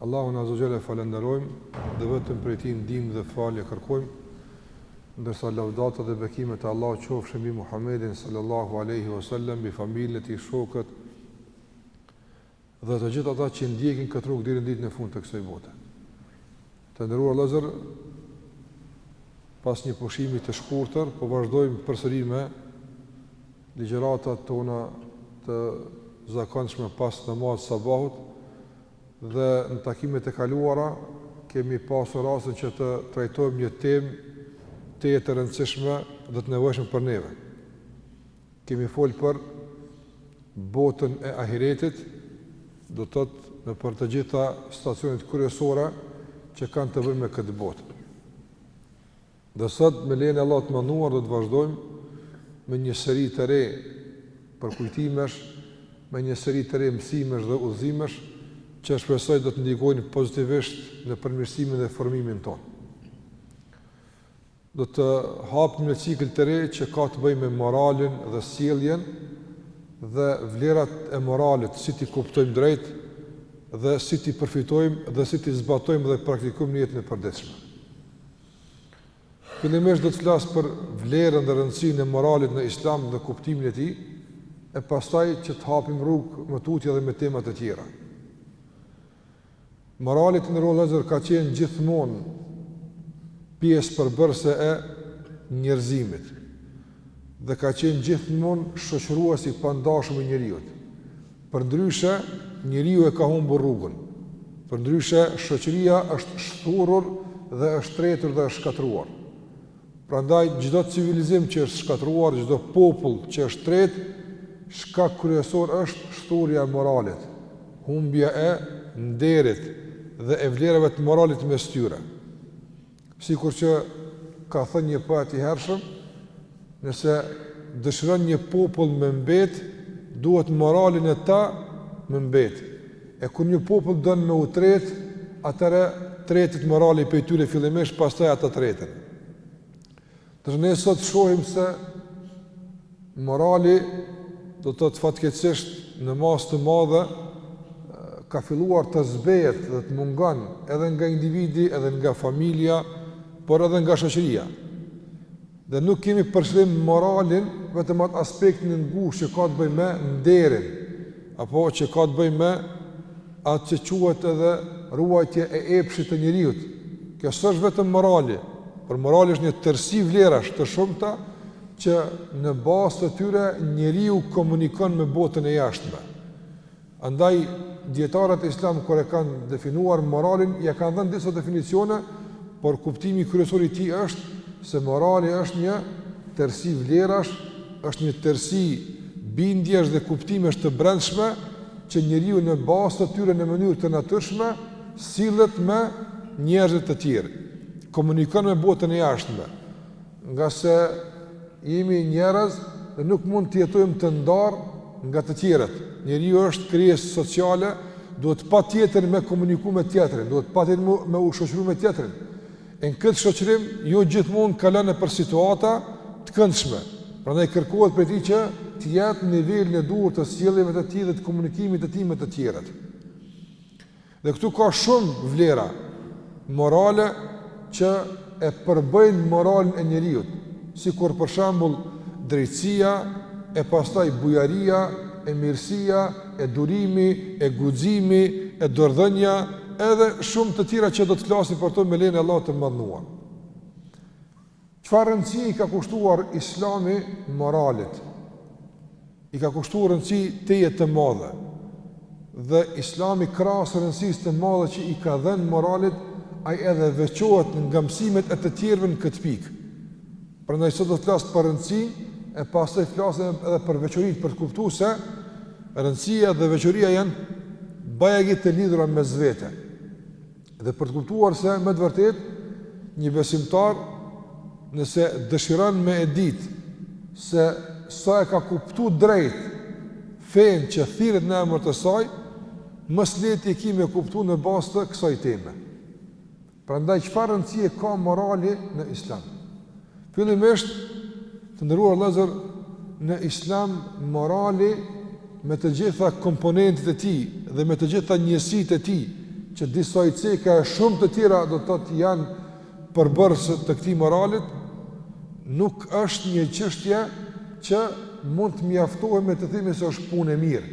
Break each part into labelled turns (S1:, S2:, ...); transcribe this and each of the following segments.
S1: Allahun Azza wa Jalla e falënderojmë dhe vetëm prej Tij ndihmë dhe falje kërkojmë, ndërsa lavdata dhe bekimet e Allahut qofshin mbi Muhammedin sallallahu alaihi wasallam, mbi familjen e tij, shokët dhe të gjithë ata që ndjekin këtë rrugë deri në ditën e fundit të kësaj bote. Të nderuar vëllezër, pas një pushimi të shkurtër, po vazhdojmë përsëri me ligjëratat tona të zakonshme pas namazit të sabahut, Dhe në takimet e kaluara kemi pasur rastin që të trajtojmë një temë tejet të rëndësishme dhe të nevojshme për neve. Kemi folë për botën e ahiretit, do të thotë nëpër të gjitha stacionet kryesore që kanë të bëjnë me këtë botë. Dhe sot me lejen e Allahut të Madhëruar do të vazhdojmë me një seri të re përkujtimesh, me një seri të re mësimesh dhe udhëzimesh që shpresoj do të ndikojnë pozitivisht në përmirësimin dhe formimin tonë. Do të hapim një cikël të ri që ka të bëjë me moralin dhe sjelljen dhe vlerat e moralit, si t'i kuptojmë drejt dhe si t'i përfitojmë dhe si t'i zbatojmë dhe praktikojmë në jetën e përditshme. Fillimisht do të flas për vlerën dhe rëndësinë e moralit në Islam dhe kuptimin e tij, e pastaj që të hapim rrugë më tutje edhe me tema të tjera. Morali, të nderuar vëllezër, ka qenë gjithmonë pjesë përbërëse e njerëzimit dhe ka qenë gjithmonë shoqërues i pandashëm i njeriut. Përndryshe, njeriu e ka humbur rrugën. Përndryshe, shoqëria është shthurur dhe është tretur dhe është shkatërruar. Prandaj, çdo civilizim që është shkatërruar, çdo popull që është tretë, shkak kryesor është shthurja e moralit, humbja e nderit dhe e vlerave të moralit mes tyre. Sikur që ka thënë një poet i hershëm, nëse dëshiron një popull me mbet, duhet morali në ta me mbet. E kur një popull don me u tret, atëherë tretet morali prej tyre fillimisht, pastaj ata treten. Dhe ne sot shohim se morali do të thotë fatkeqësisht në masë të madhe ka filluar të zbehet dhe të mungon edhe nga individi, edhe nga familja, por edhe nga shoqëria. Dhe nuk kemi për qëllim moralin vetëm atë aspektin e ngushtë që ka të bëjë me nderin, apo që ka të bëjë me atë që quhet edhe ruajtje e epshit të njeriut. Kjo s'është vetëm morali, por morali është një tërësi vlerash të shumta që në bazë të tyre njeriu komunikon me botën e jashtme. Andaj dijetarët e Islam kur e kanë definuar moralin, ia kanë dhënë disa definicione, por kuptimi kryesor i tij është se morali është një tërësi vlerash, është një tërësi bindjesh dhe kuptimesh të brendshme që njeriu në bazë të tyre në mënyrë të natyrshme sillet me njerëzit e tjerë, komunikon me botën e jashtme, ngase jemi njerëz dhe nuk mund të jetojmë të ndarë nga të tjerët. Njeriu është krijesë sociale, duhet patjetër me komuniku me tjetrin, duhet patjetër me u shoqëru me tjetrin. E në këtë shoqërim, jo gjithmonë kalon nëpër situata të këndshme, prandaj kërkohet prej tij që të jetë në nivelin e duhur të sjelljeve të tij dhe të komunikimit të tij me të tjerët. Dhe këtu ka shumë vlera morale që e përbëjnë moralin e njeriut, sikur për shembull drejtësia, e pastaj bujaria, e mirësia, e durimi, e guximi, e dorëdhënia, edhe shumë të tjera që do të flasim për to me lejen e Allahut të madhëruar. Çfarë rëndësi i ka kushtuar Islami moralit? I ka kushtuar rëndësi tejet të madhe. Dhe Islami krahas rëndësisë të madhe që i ka dhënë moralit, ai edhe veçohet nga mësimet e të tjerëve në këtë pikë. Prandaj sot do të flas për rëndësinë e pastaj flasim edhe për veçoritë për të kuptuar se rëndësia dhe veçoria janë bajagi të lidhura mes vete. Dhe për të kuptuar se me të vërtetë një besimtar nëse dëshiran me e dit se sa e ka kuptu drejt fenë që thirret në emër të saj, më së lehti e ki me kuptu në bazë të kësaj teme. Prandaj çfarë rëndësie ka morali në Islam? Fillimisht, të nderuar vëllezër, në Islam morali me të gjitha komponentët e tij dhe me të gjitha njësitë e tij, që disa i ceka e shumë të tjera do të thotë janë përbërës të këtij moralit, nuk është një çështje që mund të mjaftohemi të themi se është punë e mirë.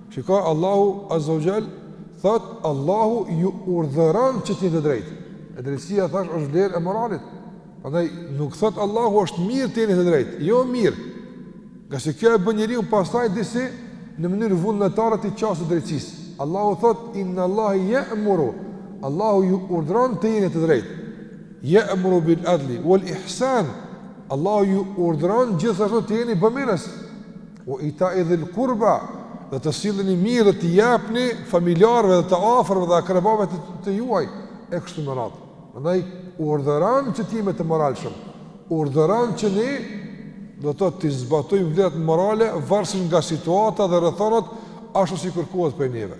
S1: Shiko Allahu Azza wa Jall thot Allahu ju urdhëron që të jeni të drejtë. E drejtësia thash është vlerë e moralit. Prandaj nuk thot Allahu është mirë të jeni të drejtë. Jo mirë. Ngase kjo e bën njeriun pastaj disi në mënyrë vullnetare t'i qaset drejtësisë. Allahu thot inna Allaha ya'muru. Allahu ju urdhëron të jeni të drejtë. Ya'muru bil adli wal ihsan. Allahu ju urdhëron gjithashtu të jeni bamirës. Ue ita idhil kurba dhe të silleni mirë dhe t'i jepni familjarëve dhe të afërmve dhe akrabave të, të juaj e kështu me radhë. Prandaj urdhëron që ti me kon i moralshëm. Urdhëron që ne do të, t'i zbatojmë vlerat morale varësisht nga situata dhe rrethanat ashtu si kërkohet prej neve.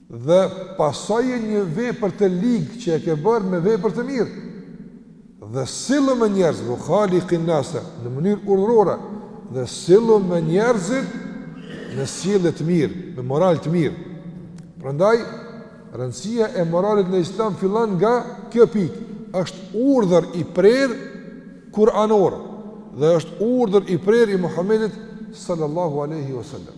S1: Dhe pasoje një vepër të ligë që e ke bërë me vepër të mirë. Dhe sillu me njerëzit, ue khaliqin nase, në mënyrë urdhërore, dhe sillu me njerëzit me sjellje të mirë, me moral të mirë. Prandaj rëndësia e moralit në Islam fillon nga kjo pikë, është urdhër i prerë kuranor dhe është urdhër i prerë i Muhamedit sallallahu alaihi wasallam.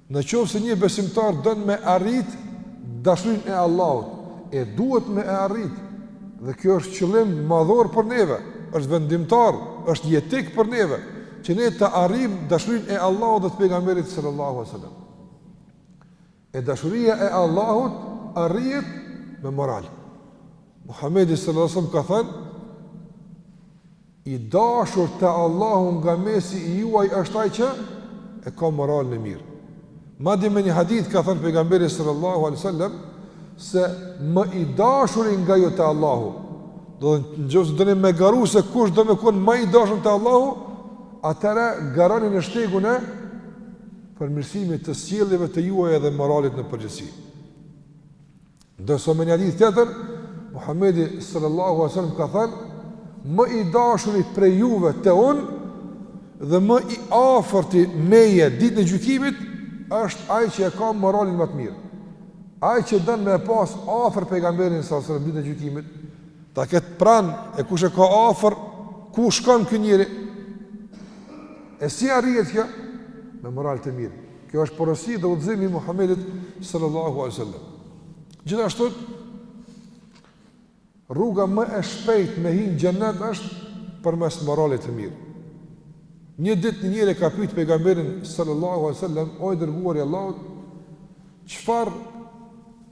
S1: Në qoftë se një besimtar don me arrit dashurinë e Allahut, e duhet me arrit, dhe kjo është qëllim madhor për neve, është vendimtar, është jetik për neve, që ne të arrijmë dashurinë e Allahut dhe të pejgamberit sallallahu alaihi wasallam. E dashuria e Allahut arrihet me moral. Muhammedi sallallahu alaihi wasallam ka thënë, I dashur te Allahu nga mesi i juaj është ai që e ka moralin e mirë. Madje me një hadith ka thënë pejgamberi sallallahu alaihi wasallam se më i dashuri nga ju te Allahu, do të thotë nëse doni me garu se kush do me kon ma i dashur te Allahu, atëherë garoni në shtegun e përmirësimit të sjelljeve të juaja dhe moralit në përgjithësi. Ndërsa me një hadith tjetër, Muhamedi sallallahu alaihi wasallam ka thënë: "Më i dashuri prej juve te unë dhe më i afërti meje ditën e gjykimit është ai që e ka moralin më të mirë. Ai që don me e pas afër pejgamberin sallallahu alaihi wasallam ditën e gjykimit, ta ketë pranë e kush e ka afër, ku shkon ky njeri? E si arrihet kjo? Me moral të mirë. Kjo është porosi dhe udhëzim i Muhamedit sallallahu alaihi wasallam. Gjithashtu rruga më e shpejtë me hi n'xhennet është përmes moralit të mirë. Një ditë një njeri e ka pyet pejgamberin sallallahu alaihi wasallam, o i dërguari i Allahut, çfarë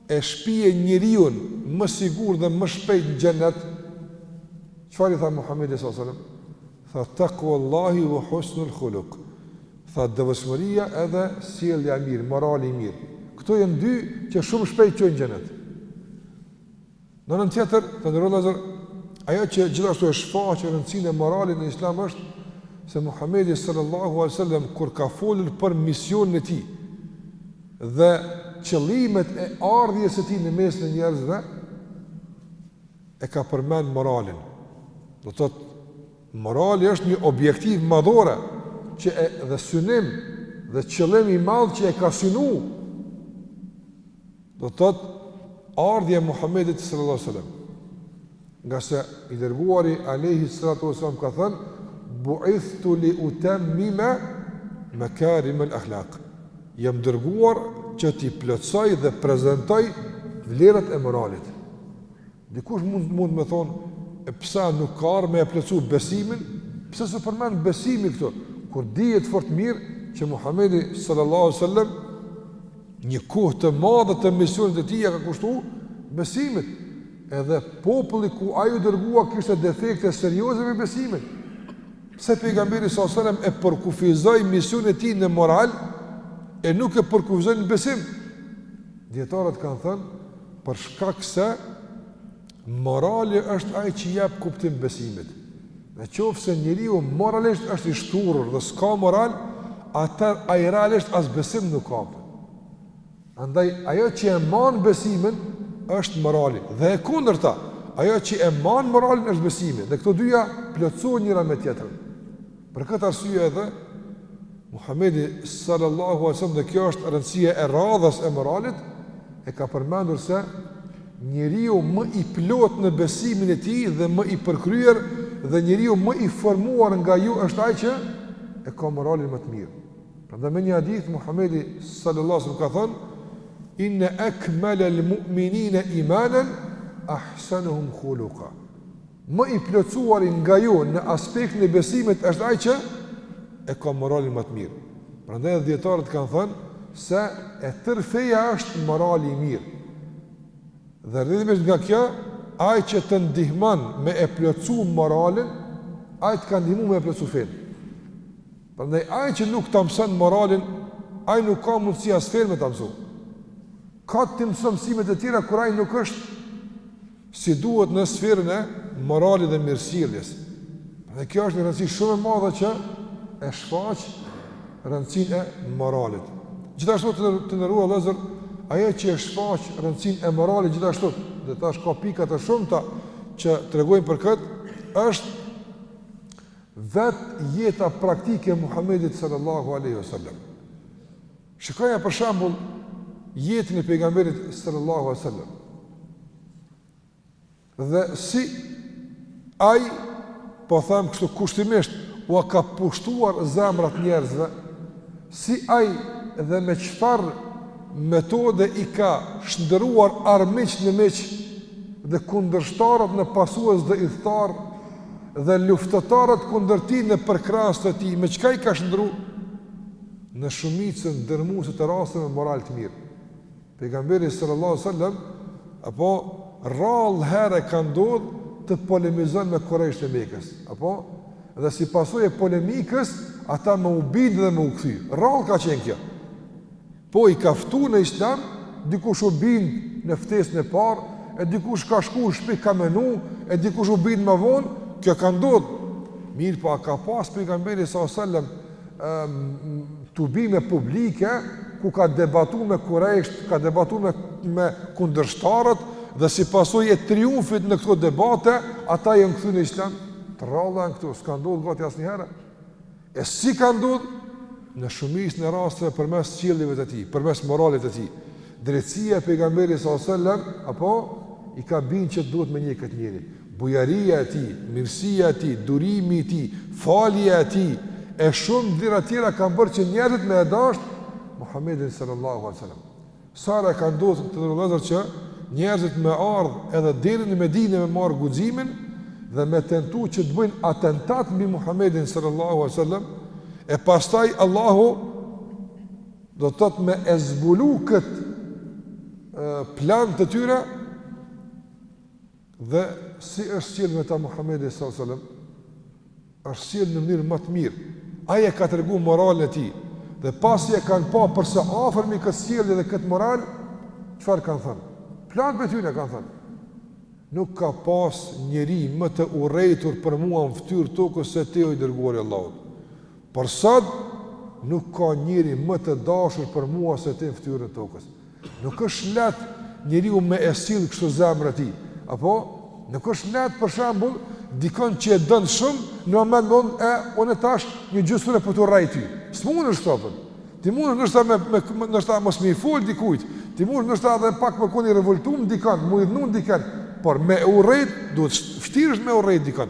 S1: e shpie njeriun më sigurt dhe më shpejt në xhennet? Çfarë i tha Muhamedi sallallahu alaihi wasallam? Tha taqwallahi wa husnul khuluq. Tha, Devotshmëria edhe sjellja e mirë, morali i mirë. Këto janë dy që shumë shpejt çojnë në xhenet. Në anën tjetër, të nderuar vëllezër, ajo që gjithashtu e shfaq rëndësinë e moralit në Islam është se Muhamedi sallallahu alaihi wasallam kur ka folur për misionin e tij dhe qëllimet e ardhjes së tij në mes të njerëzve e ka përmend moralin. Do të thotë Morali është një objektiv madhore që e edhe synim dhe qëllim i madh që e ka synu. Do të thotë ardhja e Muhamedit sallallahu alaihi wasallam. Ngase i dërguari alaihi salatu wasallam ka thënë bu'ithtu li utammima makarim al-akhlaq. Jam dërguar që t'i plotësoj dhe prezantoj vlerat e moralit. Dikush mund mund me thonë, e pse nuk ka ardh me e plotsu besimin? Pse s'u përmend besimi këtu? Kur dihet fort mirë që Muhamedi sallallahu alaihi wasallam një kohë të madhe të misionit të tij ka kushtu besimit. Edhe populli ku ai u dërgua kishte defekte serioze me besimin. Pse pejgamberi sallallahu alaihi wasallam e përkufizoi misionin e tij në moral e nuk e përkufizoi në besim? Dijetarët kanë thënë Për shkak se morali është ai që jep kuptim besimit. Në qoftë se njeriu moralisht është i shturur dhe s'ka moral, atëherë ai realisht as besim nuk ka. Andaj ajo që e mban besimin është morali dhe e kundërta, ajo që e mban moralin është besimi. Dhe këto dyja plotësohen njëra me tjetrën. Për këtë arsye edhe Muhamedi sallallahu alaihi wasallam dhe kjo është rëndësia e radhës e moralit e ka përmendur se njeriu më i plotë në besimin e tij dhe më i përkryer dhe njeriu më i formuar nga ju është ai që e ka moralin më të mirë. Prandaj me një hadith Muhamedi sallallahu alaihi wasallam ka thënë inna akmala almu'minina imanan ahsanuhum khuluqa. Më i plotësuari nga ju në aspektin e besimit është ai që e ka moralin më të mirë. Prandaj dhe dijetarët kanë thënë se e tërë feja është morali i mirë. Dhe rrëdhëmisht nga kjo, ai që të ndihmon me e plotësu moralin, ai të ka ndihmu me e plotësu fenë. Prandaj ai që nuk ta mëson moralin, ai nuk ka mundësi as fenë me ta mësu. Kot t'i mëson mësimet e tjera, kur ai nuk është si duhet në sferën e moralit dhe mirësjelljes. Dhe kjo është një rëndësi shumë e madhe që e shfaq rëndësinë e moralit. Gjithashtu të, të nderuar vllezër, ajo që e shfaq rëndësinë e moralit gjithashtu, dhe tash ka pika të shumëta që tregojnë për këtë, është vetë jeta praktike e Muhamedit sallallahu aleyhi wasallam. Shikoja për shembull jetën e pejgamberit sallallahu alaihi wasallam. Dhe si ai po them kështu kushtimisht u ka pushtuar zemrat njerëzve, si ai dhe me çfarë metode i ka shndërruar armiqtë në miq dhe kundërshtarët në pasues dhe ithtarë dhe luftëtarët kundër tij në përkrahës të tij, me çka i ka shndërru në shumicën dërrmuese të rasteve me moral të mirë. Pejgamberi sallallahu alaihi wasallam apo rrallë herë ka ndodh të polemizon me kurejshët e Mekës, apo dhe si pasojë e polemikës ata me u bind dhe me u kthy. Rrallë ka qenë kjo. Po i ka ftu në Islam, dikush u bind në ftesën e parë, e dikush ka shku në shpi ka menu, e dikush u bind ma vonë, kjo ka ndodh. Mirëpo a ka pas pejgamberi sallallahu alajhi wasallam tubime publike ku ka debatu me kurejshët, ka debatu me, me kundërshtarët dhe si pasojë e triumfit në këto debate, ata janë kthy në islam, të rralla janë këto, s'ka ndodh gati asnjëherë. E si ka ndodh, në shumicën e rasteve përmes sjelljeve të tij, përmes moralit të tij. Drejtësia e Pejgamberit sallallahu alejhi ve sellem, apo, i ka bind që duhet me ndjek këtë njeri. Bujaria e tij, mirësia e tij, durimi i tij, falja e tij e shumë të mira tjera kanë bërë që njerëzit me e dashtë Muhammedin sallallahu alaihi wasallam. Sa herë ka ndodh, o vëllezër, që njerëzit me ardh edhe deri në Medinë me marr guximin dhe me tentu që të bëjnë atentat mbi Muhammedin sallallahu alaihi wasallam e pastaj Allahu Do të thotë me e zbulu këtë plan të tyre dhe si është sjell me ta Muhamedi sallallahu alajhi wasallam është sjell në mënyrën ma të mirë. Ai e ka tregu moralin e tij dhe pasi e kanë pa për së afërmi këtë sjellje dhe këtë moral, çfarë kanë thënë? Plot prej tyne kanë thënë. Nuk ka pas njeri më të urrejtur për mua në fytyrë të tokës se ti o i dërguari i Allahut. Por sot nuk ka njeri më të dashur për mua se ti në fytyrë të tokës. Nuk është lehtë njeriu me e sill kështu zemrën e tij. Apo nuk është lehtë për shembull dikon që e don shumë në moment thu e unë tash për gjysë ore po t'urrej ty. S'munësh ta bën. Ti mund ndoshta me me ndoshta mos me i fol dikujt. Ti mund ndoshta edhe pak me kon i revoltum n'dikon, me u hidhnu n'dikon, por me urrejt dikon vështirë është me urrejt dikon.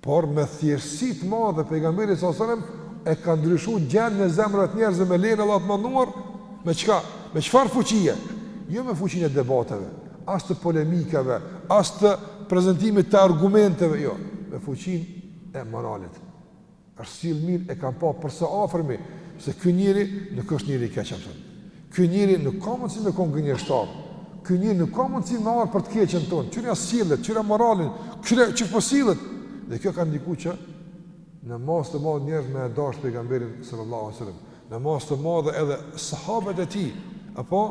S1: Por me thjeshtësi të madhe pejgamberi sallallahu alaihi wasallam e ka ndryshu gjendjen e zemrave të njerëzve me lejen e Allahut të mënduar, me çka, me çfarë fuqie, jo me fuqinë e debateve, as të polemikave, as të prezantimit të argumenteve, jo, me fuqinë e moralit. Është sjell mirë e kanë pa për së afërmi se ky njeri nuk është njeri i keq apo. Ky njeri nuk ka mundësi me kon gënjeshtar. Ky njeri nuk ka mundësi me ardh për të keqen tonë. Kqyre a sillet, kqyre moralin, kqyre çfarë po sillet. Dhe kjo ka ndikuar që në masë të madhe njerëzit me e dash pejgamberin sallallahu alajhi wasallam. Në masë të madhe edhe sahabët e tij, apo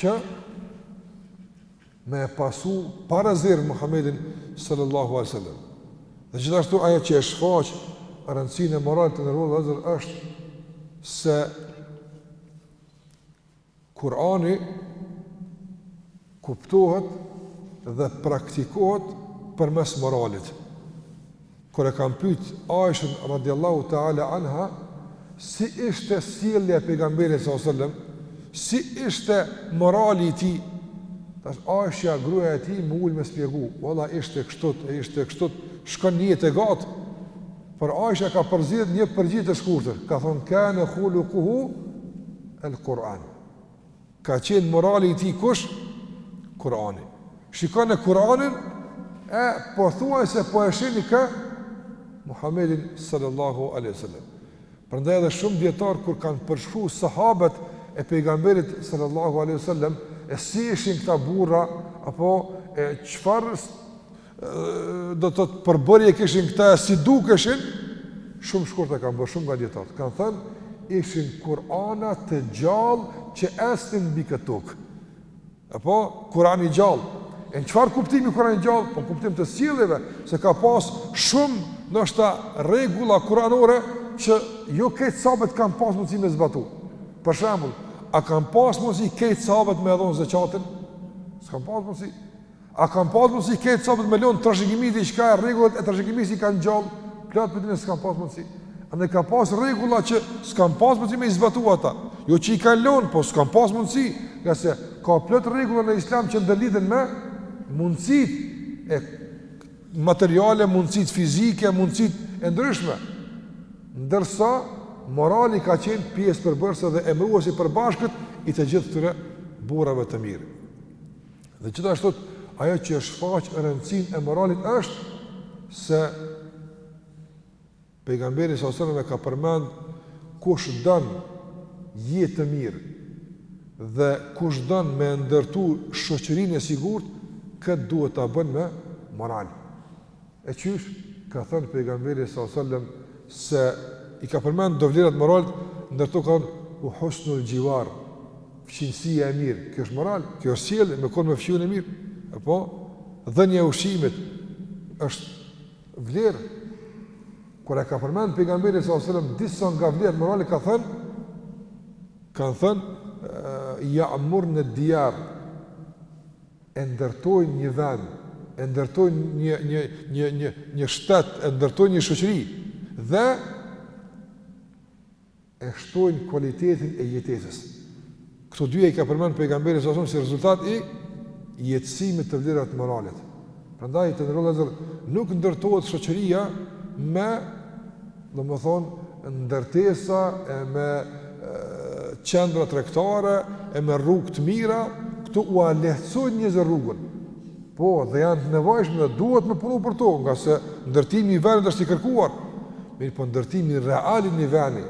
S1: që me e pasu parasysh Muhammedin sallallahu alaihi wasallam. Dhe gjithashtu ajo që e shfaq rëndësinë e moralit të nderuar vëllezër është se Kurani kuptohet dhe praktikohet përmes moralit. Kur e kanë pyet Aishën radhiyallahu ta'ala anha, si ishte sjellja e Pejgamberit sallallahu alaihi wasallam, si ishte morali i tij, tash Aisha gruaja e tij me u ul me spjegu, valla ishte kështu, e ishte kështu, shkon një e gjatë. Por Aisha ka përzgjedh një përgjigje të shkurtër, ka thonë kana khuluquhu al-Quran. Ka qenë morali i tij kush? Kurani. Shikone Kur'anin e po thuaj se po e shihni kë Muhammedin sallallahu alaihi wasallam. Prandaj edhe shumë dietar kur kanë përshkruar sahabët e pejgamberit sallallahu alaihi wasallam e si ishin këta burra apo e çfarë do të thotë përbërje kishin këta si dukeshin shumë shkurt e kanë bërë shumë nga dijetarët. Kan thënë ishin Kur'ana të gjallë që ecnin mbi këtë tokë. Apo Kur'an i gjallë. E në çfarë kuptimi Kur'an i gjallë? Po kuptim të sjelljeve se ka pas shumë ndoshta rregulla kuranore që jo krejt sahabët kanë pas mundësi me zbatu. Për shembull, a kanë pas mundësi krejt sahabët me dhon zakatin? S'kanë pas mundësi. A kanë pas mundësi krejt sahabët me lon trashëgimi diçka e rregullat e trashëgimit i kanë gjallë? Plot prej tyne s'kanë pas mundësi. Andaj ka pas rregulla që s'kanë pas mundësi me i zbatu ata. Jo që i kanë lon, po s'kanë pas mundësi. Ngase ka plot rregulla në islam që ndërlidhen me mundësitë materiale, mundësitë fizike, mundësitë e ndryshme. Ndërsa, morali ka qenë pjesë përbërëse dhe emëruesi i përbashkët i të gjithë këtyre burrave të mirë. Dhe gjithashtu ajo që e shfaq rëndësinë e moralit është se pejgamberi sallallahu alaihi wasallam e ka përmend kush don jetë të mirë dhe kush don me ndërtu shoqërinë e sigurt, këtë duhet ta bën me moral. E qysh? Ka thënë Pejgamberi sallallahu alejhi dhe sellem se i ka përmend do vlera t'moralit, ndër to ka thënë u husnul jiwar, fqinjësia e mirë. Kjo është moral, kjo është sjellje, me kon me fqinj i mirë. Apo dhënia e ushqimit është vlerë. Kur e ka përmend pejgamberi sallallahu alajhi wasallam disa nga vlerat e moralit ka thënë kanë thënë ja amur në diar e ndërtojnë një vend, e ndërtojnë një një një një një shtet, e ndërtojnë një shoqëri dhe e shtojnë kualitetin e jetesës. Këto dyja i ka përmend pejgamberi sa si rezultat i jetësimit të vlerave të moralit. Prandaj të nderuar vllazër nuk ndërtohet shoqëria me Domethënë ndërtesa e me qendra tregtare e me rrugë të mira, këto ua lehtësojnë njerëzve rrugën. Po, dhe janë të nevojshme dhe duhet me punu për to, ngase ndërtimi i vendit është i kërkuar. Mirëpo ndërtimi real i një vendi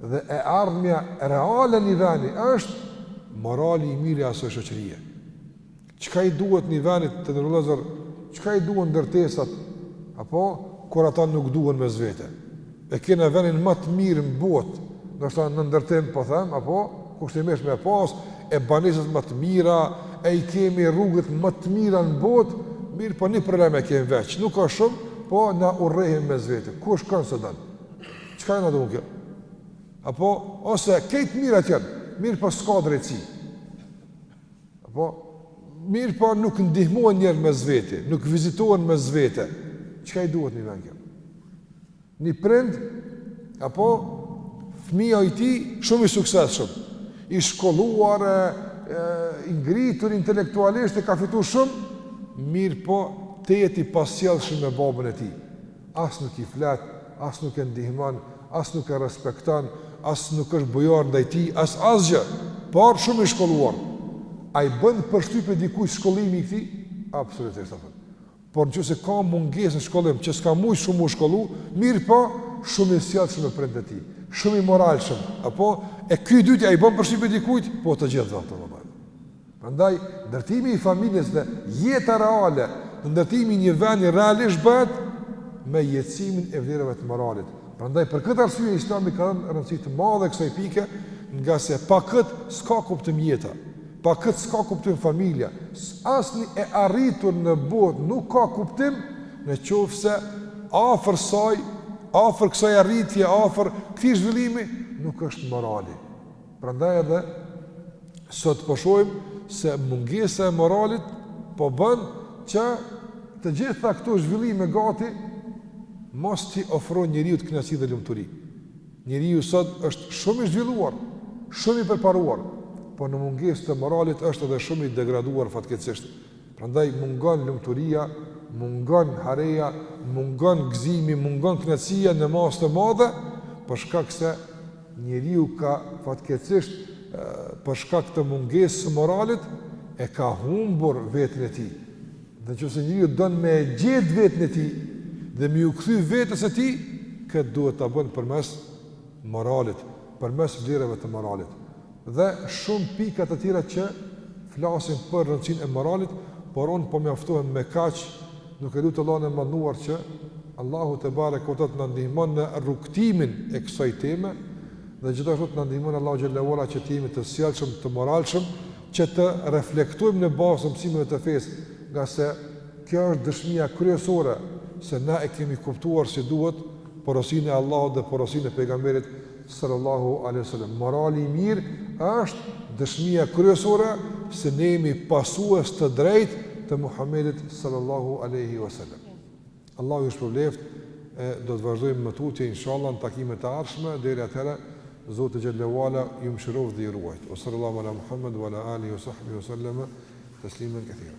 S1: dhe e ardhmja reale e një vendi është morali i mirë i asoj shoqërie. Çka i duhet një venit të nderuar vllazër, çka i duhen ndërtesat, apo, kur ata nuk duhen mes vete. E kena venin ma të mirë në botë, ndoshta në ndërtim, po them, apo, kushtimisht me pas, e banesat ma të mira, e i kemi rrugët ma të mira në botë, mirëpo një problem e kemi veç, nuk është shumë, po na urrehim mes vete, kush kan s'e don, çka na duhet kjo? Apo, ose, krejt t'mira tjera, mirëpo s'ka drejtësi, Apo, mirëpo nuk ndihmohen njerëz mes veti, nuk vizitohen mes vete. Çka i duhet një veni kjo? Një prind, apo, fëmija i tij, shumë i suksesshëm. I shkolluar, e, i ngritur intelektualisht e ka fitu shumë, mirëpo të jetë i pasjellshëm me babën e tij. as nuk i flet, as nuk e ndihmon, as nuk e respekton, as nuk është bujar ndaj tij, as asgjë, por shumë i shkolluar. A i bën përshtypje dikujt shkollimi i këtij? Absolutisht, apëtën. Por në qoftë se ka mungesë në shkollim, që s'ka mujtë shumë m'u shkollu, mirëpo, shumë i sjellshëm me prindët e tij, shumë i moralshëm, apo, e ky i dyti, a i bën përshtypje dikujt? Po të gjithëve u bën. Prandaj, ndërtimi i familjes dhe jeta reale, ndërtimi i një vendi realisht bëhet me jetësimin e vlerave të moralit. Prandaj, për këtë arsye, islami ka dhënë rëndësi të madhe kësaj pike, ngase pa këtë s'ka kuptim jeta, pa këtë s'ka kuptim familja, asnjë e arritur në botë nuk ka kuptim në qoftë se afër saj, afër kësaj arritje, afër këtij zhvillimi, nuk është morali. Prandaj edhe sot po shohim se mungesa e moralit po bën që të gjitha këto zhvillime gati mos t'i ofrojnë njeriut kënaqësi dhe lumturi. Njeriu sot është shumë i zhvilluar, shumë i përparuar, por në mungesë të moralit është edhe shumë i degraduar fatkeqësisht. Prandaj mungon lumturia, mungon hareja, mungon gëzimi, mungon kënaqësia në masë të madhe, për shkak se njeriu ka fatkeqësisht për shkak të mungesë së moralit e ka humbur veten e tij. Dhe në qoftë se njeriu don me gjetë veten e tij dhe me iu kthy vetes së tij, këtë duhet ta bën përmes moralit, përmes vlerave të moralit. Dhe shumë pika të tjera që flasin për rëndësinë e moralit, por unë po mjaftohem me kaq, duke lutur Allahun e Madhënuar që Allahu tebareke ve teala të na ndihmon në rrugëtimin e kësaj teme dhe gjithashtu të na ndihmon Allahu xhel-le ve ala që të jemi të sjellshëm, të moralshëm, që të reflektojmë në bazë të mësimeve të fesë, ngase kjo është dëshmia kryesore se na e kemi kuptuar si duhet porosinë e Allahut dhe porosinë e pejgamberit Sallallahu alejhi ve sellem. Morali i mirë është dëshmia kryesore se ne jemi pasues të drejtë të Muhamedit sallallahu alejhi ve sellem. Allahu ju shpërbleftë e do të vazhdojmë më tutje inshallah në takimet e ardhshme deri atëherë Zoti xhel-le ve ala ju mëshiroftë dhe ju ruajt. Wa sallallahu ala Muhammed wa ala alihi wa sahbihi wa sallam teslimen kethira.